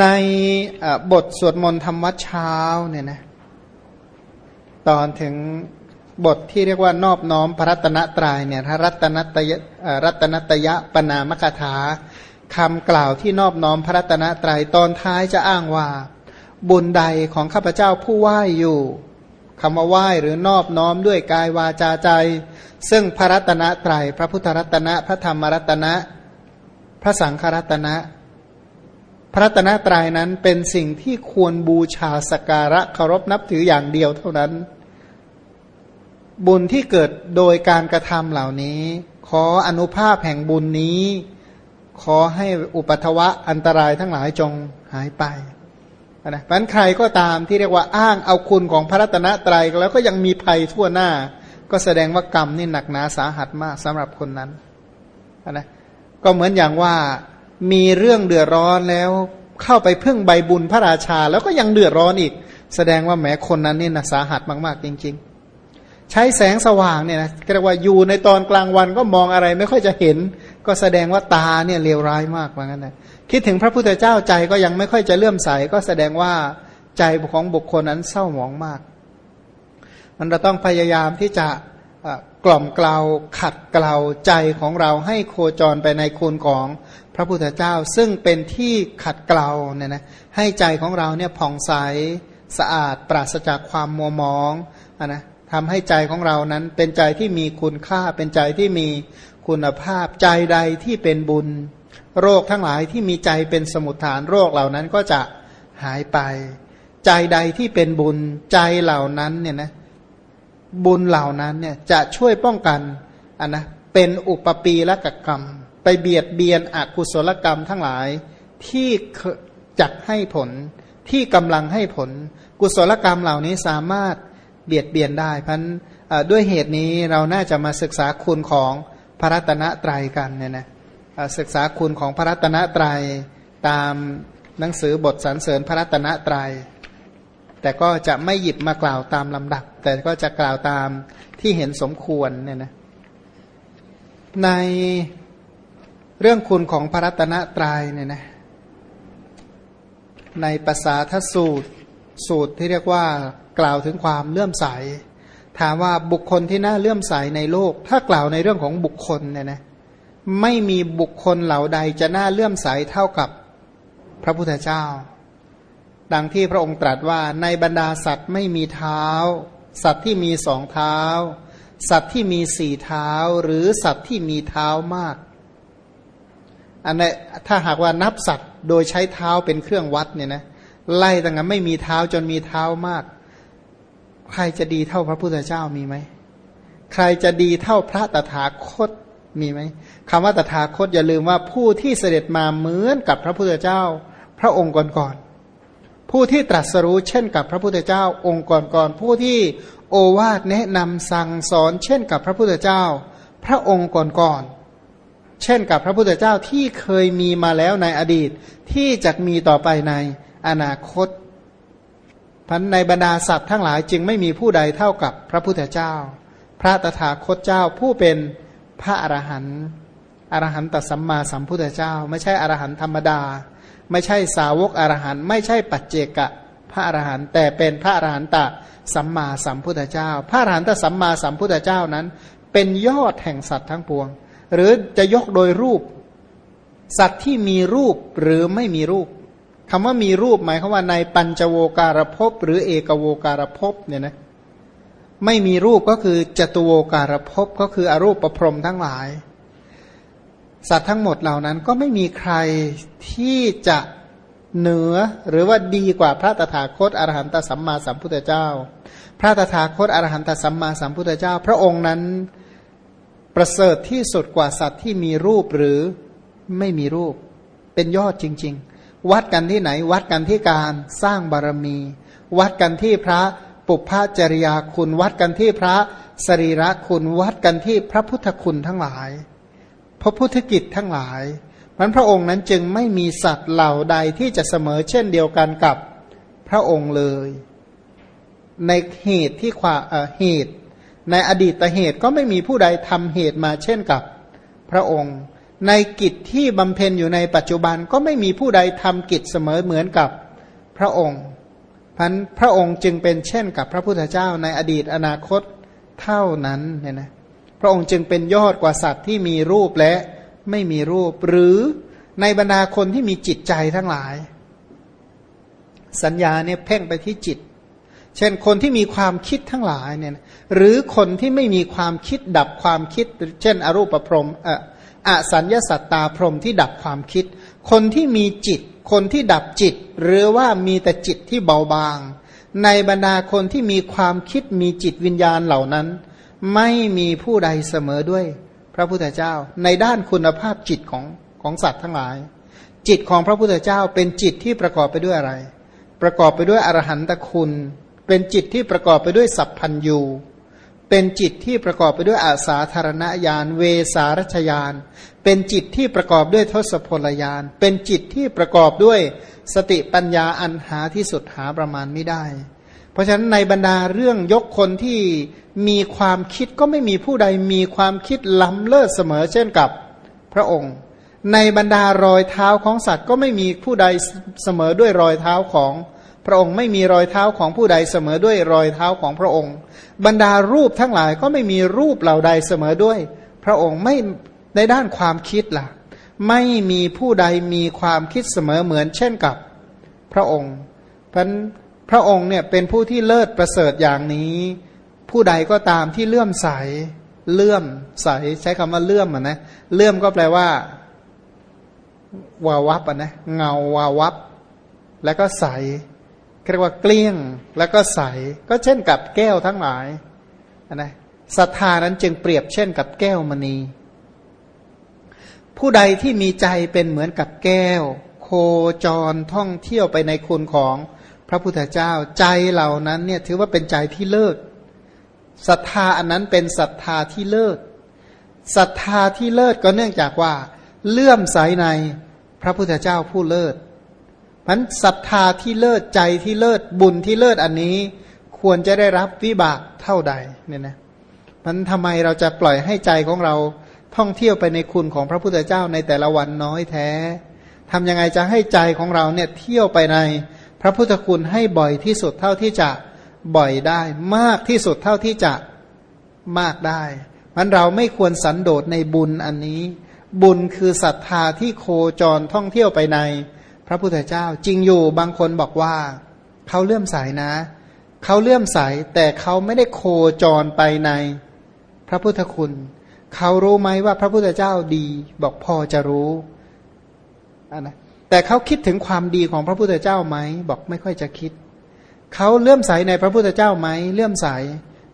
ในบทสวดมนต์ธรรมวัดเช้าเนี่ยนะตอนถึงบทที่เรียกว่านอบน้อมพระรัตนตรายเนี่ยรัตนตยรัตนตยะปนามกถาคำกล่าวที่นอบน้อมพระรัตนตรายตอนท้ายจะอ้างว่า บุญใดของข้าพเจ้าผู้ไหว้อยู่คำว่าไหว้หรือนอบน้อมด้วยกายวาจาใจ ซึ่งพระรัตนตรายพระพุทธรัตนะ พระธรรมรัตนะ พระสังฆรัตนะ พระตนตรัยนั้นเป็นสิ่งที่ควรบูชาสการะเคารพนับถืออย่างเดียวเท่านั้น บุญที่เกิดโดยการกระทำเหล่านี้ ขออนุภาพแห่งบุญนี้ ขอให้อุปัทวะอันตรายทั้งหลายจงหายไปนะพันใครก็ตามที่เรียกว่าอ้างเอาคุณของพระรัตนตรัยแล้วก็ยังมีภัยทั่วหน้า ก็แสดงว่ากรรมนี่หนักหนาสาหัสมากสำหรับคนนั้นนะก็เหมือนอย่างว่า มีเรื่องเดือดร้อนแล้ว เข้าไปพึ่งใบบุญพระราชา แล้วก็ยังเดือดร้อนอีก แสดงว่าแม้คนนั้นนี่นะสาหัสมาก ๆ จริง ๆ ใช้แสงสว่างเนี่ยนะเรียกว่าอยู่ในตอนกลางวันก็มองอะไรไม่ค่อยจะเห็น ก็แสดงว่าตาเนี่ยเลวร้ายมากเหมือนกันนะคิดถึงพระพุทธเจ้าใจก็ยังไม่ค่อยจะเลื่อมใส ก็แสดงว่าใจของบุคคลนั้นเศร้าหมองมาก มันเราต้องพยายามที่จะ กล่อมกล่าวขัดเกลาใจของเราให้โคจรไปในคุณของพระพุทธเจ้า ซึ่งเป็นที่ขัดเกลาเนี่ยนะให้ใจของเราเนี่ยผ่องใสสะอาดปราศจากความมัวมองอนะทำให้ใจของเรานั้นเป็นใจที่มีคุณค่าเป็นใจที่มีคุณภาพใจใดที่เป็นบุญ โรคทั้งหลายที่มีใจเป็นสมุทฐานโรคเหล่านั้นก็จะหายไป ใจใดที่เป็นบุญใจเหล่านั้นเนี่ยนะ บุญเหล่านั้นเนี่ยจะช่วยป้องกันอันนะเป็นอุปปีละกกรรม ไปเบียดเบียนอกุศลกรรมทั้งหลายที่จักให้ผลที่กำลังให้ผล กุศลกรรมเหล่านี้สามารถเบียดเบียนได้พันด้วยเหตุนี้เราน่าจะมาศึกษาคุณของพระรัตนตรัยกันเนี่ยนะศึกษาคุณของพระรัตนตรัยตามหนังสือบทสรรเสริญพระรัตนตรัย แต่ก็จะไม่หยิบมากล่าวตามลำดับ แต่ก็จะกล่าวตามที่เห็นสมควรเนี่ยนะในเรื่องคุณของพระรัตนตรัยเนี่ยนะในภาษาทสูตรสูตรที่เรียกว่ากล่าวถึงความเลื่อมใส ถามว่าบุคคลที่น่าเลื่อมใสในโลก ถ้ากล่าวในเรื่องของบุคคลเนี่ยนะไม่มีบุคคลเหล่าใดจะน่าเลื่อมใสเท่ากับพระพุทธเจ้า ดังที่พระองค์ตรัสว่าในบรรดาสัตว์ไม่มีเท้า สัตว์ที่มีสองเท้า สัตว์ที่มีสี่เท้า หรือสัตว์ที่มีเท้ามาก อันนี้ถ้าหากว่านับสัตว์โดยใช้เท้าเป็นเครื่องวัดเนี่ยนะไล่ตั้งแต่ไม่มีเท้าจนมีเท้ามาก ใครจะดีเท่าพระพุทธเจ้ามีไหมใครจะดีเท่าพระตถาคตมีไหมคำว่าตถาคตอย่าลืมว่าผู้ที่เสด็จมาเหมือนกับพระพุทธเจ้า พระองค์ก่อน ผู้ที่ตรัสรู้เช่นกับพระพุทธเจ้าองค์ก่อนๆผู้ที่โอวาทแนะนำสั่งสอน เช่นกับพระพุทธเจ้า พระองค์ก่อนๆเช่นกับพระพุทธเจ้าที่เคยมีมาแล้วในอดีตที่จะมีต่อไปในอนาคตพันในบรรดาสัตว์ทั้งหลายจึงไม่มีผู้ใดเท่ากับพระพุทธเจ้า พระตถาคตเจ้าผู้เป็นพระอรหันต์อรหันตสัมมาสัมพุทธเจ้า ไม่ใช่อรหันต์ธรรมดา ไม่ใช่สาวกอรหันต์ไม่ใช่ปัจเจกะพระอรหันต์แต่เป็นพระอรหันตะสัมมาสัมพุทธเจ้า พระอรหันตสัมมาสัมพุทธเจ้านั้น เป็นยอดแห่งสัตว์ทั้งปวง หรือจะยกโดยรูป สัตว์ที่มีรูปหรือไม่มีรูปคำว่ามีรูปหมายความว่าในปัญจโวการภพหรือเอกโวการภพเนี่ยนะไม่มีรูปก็คือจตุโวการภพก็คืออรูปประพรมทั้งหลาย สัตว์ทั้งหมดเหล่านั้นก็ไม่มีใครที่จะเหนือหรือว่าดีกว่าพระตถาคตอรหันตสัมมาสัมพุทธเจ้า พระตถาคตอรหันตสัมมาสัมพุทธเจ้า พระองค์นั้นประเสริฐที่สุดกว่าสัตว์ที่มีรูปหรือไม่มีรูป เป็นยอดจริง ๆ วัดกันที่ไหน วัดกันที่การสร้างบารมี วัดกันที่พระปุพพจริยาคุณ วัดกันที่พระสรีระคุณ วัดกันที่พระพุทธคุณทั้งหลาย พระพุทธกิจทั้งหลายมันพระองค์นั้นจึงไม่มีสัตว์เหล่าใดที่จะเสมอเช่นเดียวกันกับพระองค์เลย ในเหตุที่ควาเหตุ ในอดีตเหตุก็ไม่มีผู้ใดทำเหตุมาเช่นกับพระองค์ ในกิจที่บำเพ็ญอยู่ในปัจจุบันก็ไม่มีผู้ใดทำกิจเสมอเหมือนกับพระองค์พันพระองค์จึงเป็นเช่นกับพระพุทธเจ้าในอดีตอนาคตเท่านั้นเนี่ยนะ พระองค์จึงเป็นยอดกว่าสัตว์ที่มีรูปและไม่มีรูป หรือในบรรดาคนที่มีจิตใจทั้งหลาย สัญญาเนี่ยเพ่งไปที่จิต เช่นคนที่มีความคิดทั้งหลายเนี่ยหรือคนที่ไม่มีความคิดดับความคิด เช่น อรูปพรมเอออสัญญาสัตตาพรมที่ดับความคิด คนที่มีจิต คนที่ดับจิต หรือว่ามีแต่จิตที่เบาบาง ในบรรดาคนที่มีความคิดมีจิตวิญญาณเหล่านั้น ไม่มีผู้ใดเสมอด้วย พระพุทธเจ้า ในด้านคุณภาพจิตของของสัตว์ทั้งหลาย จิตของพระพุทธเจ้าเป็นจิตที่ประกอบไปด้วยอะไร ประกอบไปด้วยอรหันตคุณ เป็นจิตที่ประกอบไปด้วยสัพพัญยูเป็นจิตที่ประกอบไปด้วยอาสาธารณญาณเวสารัชญาณเป็นจิตที่ประกอบด้วยทศพลญาณเป็นจิตที่ประกอบด้วยสติปัญญาอันหาที่สุดหาประมาณไม่ได้ เพราะฉะนั้นในบรรดาเรื่องยกคนที่มีความคิดก็ไม่มีผู้ใดมีความคิดล้ำเลิศเสมอเช่นกับพระองค์ ในบรรดารอยเท้าของสัตว์ก็ไม่มีผู้ใดเสมอด้วยรอยเท้าของพระองค์ไม่มีรอยเท้าของผู้ใดเสมอด้วยรอยเท้าของพระองค์ บรรดารูปทั้งหลายก็ไม่มีรูปเหล่าใดเสมอด้วย พระองค์ไม่ในด้านความคิดล่ะ ไม่มีผู้ใดมีความคิดเสมอเหมือนเช่นกับพระองค์ เพราะ พระองค์เนี่ยเป็นผู้ที่เลิศประเสริฐอย่างนี้ ผู้ใดก็ตามที่เลื่อมใส เลื่อมใสใช้คำว่าเลื่อมอะนะเลื่อมก็แปลว่า วาวับอะนะเงาวาวับ แล้วก็ใสเรียกว่าเกลี้ยงแล้วก็ใส ก็เช่นกับแก้วทั้งหลายนะศรัทธานั้นจึงเปรียบเช่นกับแก้วมณี ผู้ใดที่มีใจเป็นเหมือนกับแก้ว โคจรท่องเที่ยวไปในคุณของ ระพุทธเจ้าใจเหล่านั้นเนี่ยถือว่าเป็นใจที่เลิศศรัทธาอันนั้นเป็นศรัทธาที่เลิศศรัทธาที่เลิศก็เนื่องจากว่า เลื่อมใสในพระพุทธเจ้าผู้เลิศมันศรัทธาที่เลิศใจที่เลิศบุญที่เลิศอันนี้ ควรจะได้รับวิบากเท่าใดเนี่ยนะมันทำไมเราจะปล่อยให้ใจของเราท่องเที่ยวไปในคุณของพระพุทธเจ้าในแต่ละวันน้อยแท้ทำยังไงจะให้ใจของเราเนี่ยเที่ยวไปใน พระพุทธคุณให้บ่อยที่สุดเท่าที่จะบ่อยได้ มากที่สุดเท่าที่จะมากได้มันเราไม่ควรสันโดษในบุญอันนี้ บุญคือศรัทธาที่โคจรท่องเที่ยวไปใน พระพุทธเจ้าจริงอยู่บางคนบอกว่า เขาเลื่อมใสนะ เขาเลื่อมใสแต่เขาไม่ได้โคจรไปใน พระพุทธคุณ เขารู้ไหมว่าพระพุทธเจ้าดี บอกพอจะรู้นะ แต่เขาคิดถึงความดีของพระพุทธเจ้าไหมบอกไม่ค่อยจะคิด เขาเลื่อมใสในพระพุทธเจ้าไหมเลื่อมใส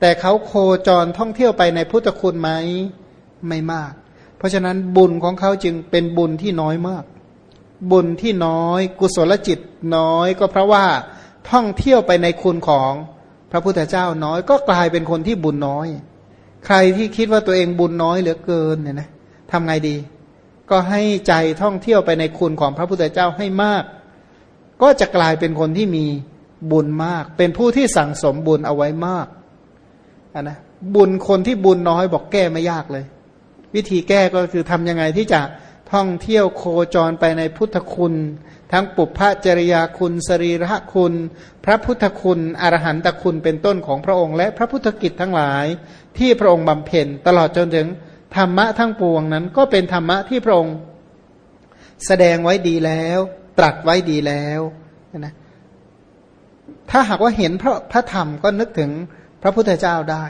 แต่เขาโคจรท่องเที่ยวไปในพุทธคุณไหมไม่มาก เพราะฉะนั้นบุญของเขาจึงเป็นบุญที่น้อยมาก บุญที่น้อย กุศลจิตน้อย ก็เพราะว่าท่องเที่ยวไปในคุณของพระพุทธเจ้าน้อย ก็กลายเป็นคนที่บุญน้อย ใครที่คิดว่าตัวเองบุญน้อยเหลือเกินเนี่ยนะทำไงดี ก็ให้ใจท่องเที่ยวไปในคุณของพระพุทธเจ้าให้มาก ก็จะกลายเป็นคนที่มีบุญมาก เป็นผู้ที่สั่งสมบุญเอาไว้มากนนะบุญคนที่บุญน้อยบอกแก้ไม่ยากเลย วิธีแก้ก็คือทำยังไงที่จะท่องเที่ยวโคจรไปในพุทธคุณ ทั้งปุพพจริยาคุณ สรีระคุณ พระพุทธคุณอรหันตคุณเป็นต้นของพระองค์ และพระพุทธกิจทั้งหลายที่พระองค์บำเพ็ญตลอดจนถึง ธรรมะทั้งปวงนั้น ก็เป็นธรรมะที่พระองค์แสดงไว้ดีแล้ว ตรัสไว้ดีแล้วนะถ้าหากว่าเห็นพระพระธรรมก็นึกถึงพระพุทธเจ้าได้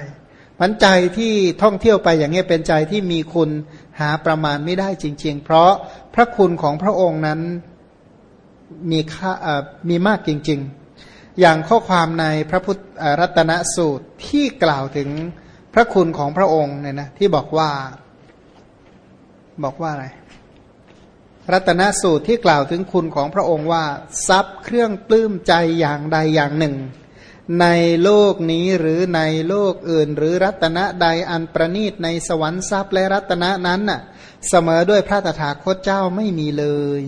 มันใจที่ท่องเที่ยวไปอย่างนี้เป็นใจที่มีคุณหาประมาณไม่ได้จริง ๆ เพราะพระคุณของพระองค์นั้นมีค่ามีมากจริง ๆ อย่างข้อความในพระพุทธรัตนสูตรที่กล่าวถึง พระคุณของพระองค์เนี่ยนะที่บอกว่า บอกว่าอะไร รัตนสูตรที่กล่าวถึงคุณของพระองค์ว่า ทรัพย์เครื่องปลื้มใจอย่างใดอย่างหนึ่ง ในโลกนี้หรือในโลกอื่น หรือรัตนะใดอันประณีตในสวรรค์ทรัพย์และรัตนะนั้นน่ะ เสมอด้วยพระตถาคตเจ้าไม่มีเลย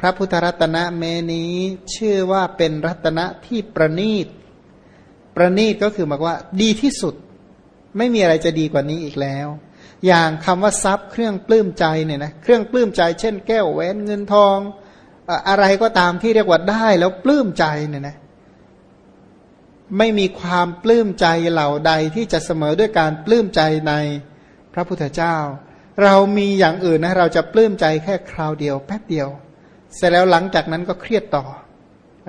พระพุทธรัตนะเมนี้ชื่อว่าเป็นรัตนะที่ประณีตประณีตก็คือหมายว่าดีที่สุด ไม่มีอะไรจะดีกว่านี้อีกแล้ว อย่างคำว่าทรัพย์เครื่องปลื้มใจเนี่ยนะเครื่องปลื้มใจเช่นแก้วแหวนเงินทอง อะไรก็ตามที่เรียกว่าได้แล้วปลื้มใจเนี่ยนะไม่มีความปลื้มใจเหล่าใดที่จะเสมอด้วยการปลื้มใจในพระพุทธเจ้า เรามีอย่างอื่นนะเราจะปลื้มใจแค่คราวเดียวแป๊บเดียว เสร็จแล้วหลังจากนั้นก็เครียดต่อ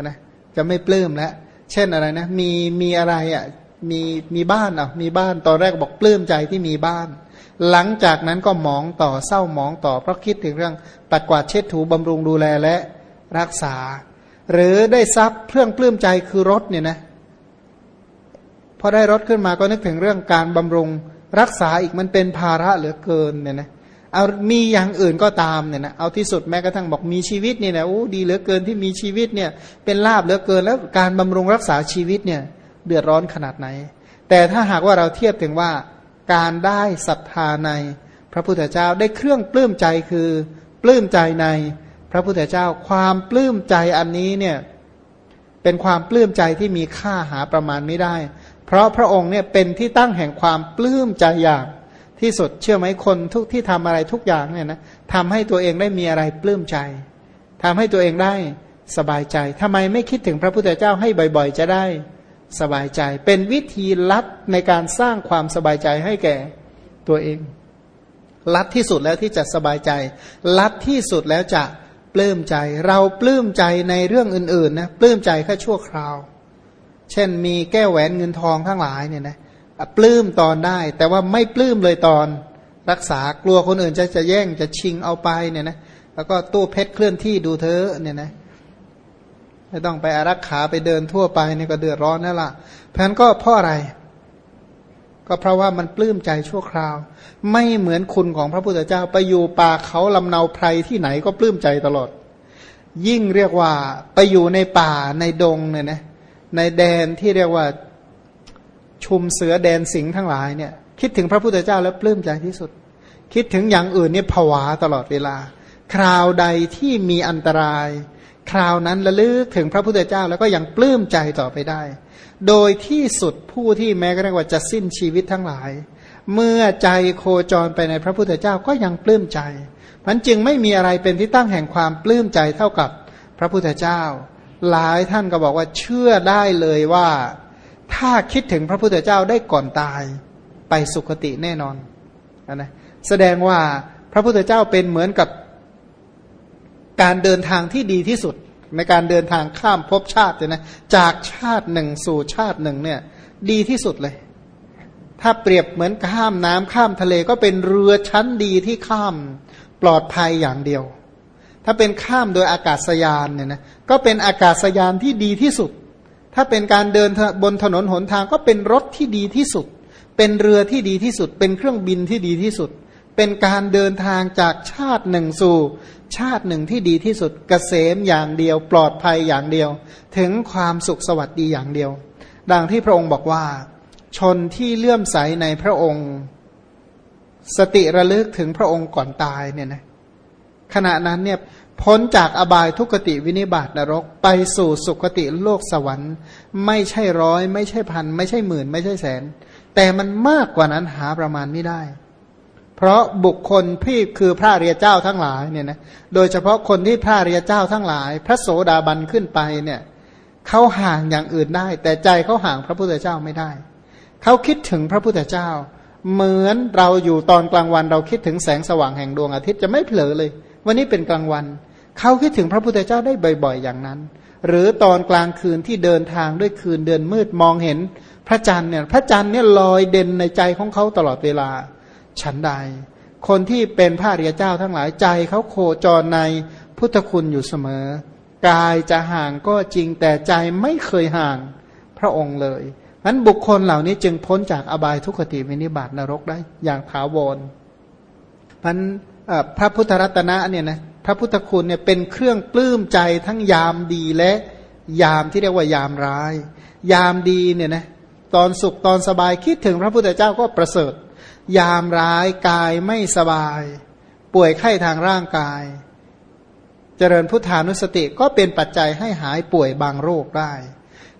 นะจะไม่ปลื้มแล้วเช่นอะไรนะมีมีอะไรอะ่ะ มีมีบ้านอะมีบ้านตอนแรกบอกปลื้มใจที่มีบ้าน หลังจากนั้นก็มองต่อเศร้ามองต่อ เพราะคิดถึงเรื่องปัดกวาดเช็ดถูบำรุงดูแลและรักษา หรือได้ทรัพย์เครื่องปลื้มใจคือรถเนี่ยนะพอได้รถขึ้นมาก็นึกถึงเรื่องการบำรุงรักษาอีกมันเป็นภาระเหลือเกินเนี่ยนะเอามีอย่างอื่นก็ตามเนี่ยนะเอาที่สุดแม้กระทั่งบอกมีชีวิตเนี่ยนะโอ้ดีเหลือเกินที่มีชีวิตเนี่ยเป็นลาบเหลือเกินแล้วการบำรุงรักษาชีวิตเนี่ย เดือดร้อนขนาดไหน แต่ถ้าหากว่าเราเทียบถึงว่าการได้ศรัทธาในพระพุทธเจ้าได้เครื่องปลื้มใจคือปลื้มใจในพระพุทธเจ้าความปลื้มใจอันนี้เนี่ยเป็นความปลื้มใจที่มีค่าหาประมาณไม่ได้ เพราะพระองค์เนี่ยเป็นที่ตั้งแห่งความปลื้มใจอย่างที่สุดเชื่อไหมคนทุกที่ทำอะไรทุกอย่างเนี่ยนะทำให้ตัวเองได้มีอะไรปลื้มใจทำให้ตัวเองได้สบายใจทำไมไม่คิดถึงพระพุทธเจ้าให้บ่อย ๆ จะได้ สบายใจ เป็นวิธีลัดในการสร้างความสบายใจให้แก่ตัวเอง ลัดที่สุดแล้วที่จะสบายใจ ลัดที่สุดแล้วจะปลื้มใจ เราปลื้มใจในเรื่องอื่นๆนะปลื้มใจแค่ชั่วคราว เช่นมีแก้วแหวนเงินทองทั้งหลายเนี่ยนะปลื้มตอนได้ แต่ว่าไม่ปลื้มเลยตอนรักษากลัวคนอื่นจะจะแย่งจะชิงเอาไปเนี่ยนะแล้วก็ตู้เพชรเคลื่อนที่ดูเธอเนี่ยนะ ไม่ต้องไปอารักขาไปเดินทั่วไปนี่ก็เดือดร้อนนั่นแหละเพราะนั้นก็เพราะอะไร ก็เพราะว่ามันปลื้มใจชั่วคราว ไม่เหมือนคุณของพระพุทธเจ้าไปอยู่ป่าเขาลำเนาไพรที่ไหนก็ปลื้มใจตลอด ยิ่งเรียกว่าไปอยู่ในป่าในดงเนี่ยนะในแดนที่เรียกว่าชุมเสือแดนสิงห์ทั้งหลายเนี่ย คิดถึงพระพุทธเจ้าแล้วปลื้มใจที่สุด คิดถึงอย่างอื่นเนี่ยผวาตลอดเวลา คราวใดที่มีอันตราย คราวนั้นระลึกถึงพระพุทธเจ้าแล้วก็ยังปลื้มใจต่อไปได้ โดยที่สุดผู้ที่แม้กระทั่งว่าจะสิ้นชีวิตทั้งหลาย เมื่อใจโคจรไปในพระพุทธเจ้าก็ยังปลื้มใจมันจึงไม่มีอะไรเป็นที่ตั้งแห่งความปลื้มใจเท่ากับพระพุทธเจ้า หลายท่านก็บอกว่าเชื่อได้เลยว่า ถ้าคิดถึงพระพุทธเจ้าได้ก่อนตายไปสุคติแน่นอนนะแสดงว่าพระพุทธเจ้าเป็นเหมือนกับ การเดินทางที่ดีที่สุด ในการเดินทางข้ามภพชาติเนะจากชาติหนึ่งสู่ชาติหนึ่งเนี่ย ดีที่สุดเลย ถ้าเปรียบเหมือนข้ามน้ำข้ามทะเลก็เป็นเรือชั้นดีที่ข้ามปลอดภัยอย่างเดียว ถ้าเป็นข้ามโดยอากาศยานเนี่ยนะก็เป็นอากาศยานที่ดีที่สุด ถ้าเป็นการเดินบนถนนหนทางก็เป็นรถที่ดีที่สุด เป็นเรือที่ดีที่สุด เป็นเครื่องบินที่ดีที่สุด เป็นการเดินทางจากชาติหนึ่งสู่ ชาติหนึ่งที่ดีที่สุดกเกษมอย่างเดียว ปลอดภัยอย่างเดียว ถึงความสุขสวัสดีอย่างเดียว ดังที่พระองค์บอกว่า ชนที่เลื่อมใสในพระองค์ สติระลึกถึงพระองค์ก่อนตายเนี่ยนะขณะนั้นเนี่ยพ้นจากอบายทุกติวินิบาตนรกไปสู่สุคติโลกสวรรค์ ไม่ใช่ร้อย ไม่ใช่พัน ไม่ใช่หมื่น ไม่ใช่แสน แต่มันมากกว่านั้นหาประมาณไม่ได้ เพราะบุคคลพี่คือพระเรียเจ้าทั้งหลายเนี่ยนะโดยเฉพาะคนที่พระเรียเจ้าทั้งหลาย พระโสดาบันขึ้นไปเนี่ยเขาห่างอย่างอื่นได้ แต่ใจเขาห่างพระพุทธเจ้าไม่ได้เขาคิดถึงพระพุทธเจ้า เหมือนเราอยู่ตอนกลางวันเราคิดถึงแสงสว่างแห่งดวงอาทิตย์จะไม่เผลอเลย วันนี้เป็นกลางวันเขาคิดถึงพระพุทธเจ้าได้บ่อย ๆ อย่างนั้น หรือตอนกลางคืนที่เดินทางด้วยคืนเดือนมืดมองเห็นพระจันทร์เนี่ยพระจันทร์เนี่ยลอยเด่นในใจของเขาตลอดเวลา ฉันใด คนที่เป็นพระเรียเจ้าทั้งหลายใจเขาโคจรในพุทธคุณอยู่เสมอ กายจะห่างก็จริงแต่ใจไม่เคยห่างพระองค์เลยนั้นบุคคลเหล่านี้จึงพ้นจากอบายทุกขติวินิบาตนรกได้อย่างถาวรพันพระพุทธรัตนะเนี่ยนะพระพุทธคุณเนี่ยเป็นเครื่องปลื้มใจทั้งยามดีและยามที่เรียกว่ายามร้าย ยามดีเนี่ยนะตอนสุขตอนสบายคิดถึงพระพุทธเจ้าก็ประเสริฐ ยามร้ายกายไม่สบาย ป่วยไข้ทางร่างกาย เจริญพุทธานุสติก็เป็นปัจจัยให้หายป่วยบางโรคได้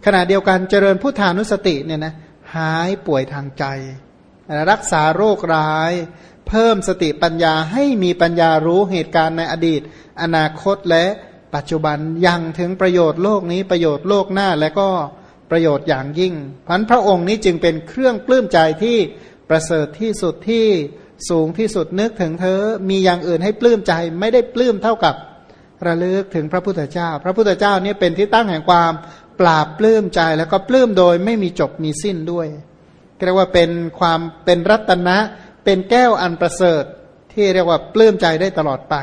ขณะเดียวกันเจริญพุทธานุสติเนี่ยนะหายป่วยทางใจ รักษาโรคร้าย เพิ่มสติปัญญาให้มีปัญญารู้เหตุการณ์ในอดีต อนาคตและปัจจุบันยังถึงประโยชน์โลกนี้ประโยชน์โลกหน้าและก็ประโยชน์อย่างยิ่งพันพระองค์นี้จึงเป็นเครื่องปลื้มใจที่ ประเสริฐที่สุดที่สูงที่สุดนึกถึงเธอ มีอย่างอื่นให้ปลื้มใจไม่ได้ปลื้มเท่ากับระลึกถึงพระพุทธเจ้า พระพุทธเจ้านี่เป็นที่ตั้งแห่งความปราบปลื้มใจแล้วก็ปลื้มโดยไม่มีจบมีสิ้นด้วยเรียกว่าเป็นความเป็นรัตนะ เป็นแก้วอันประเสริฐที่เรียกว่าปลื้มใจได้ตลอดไป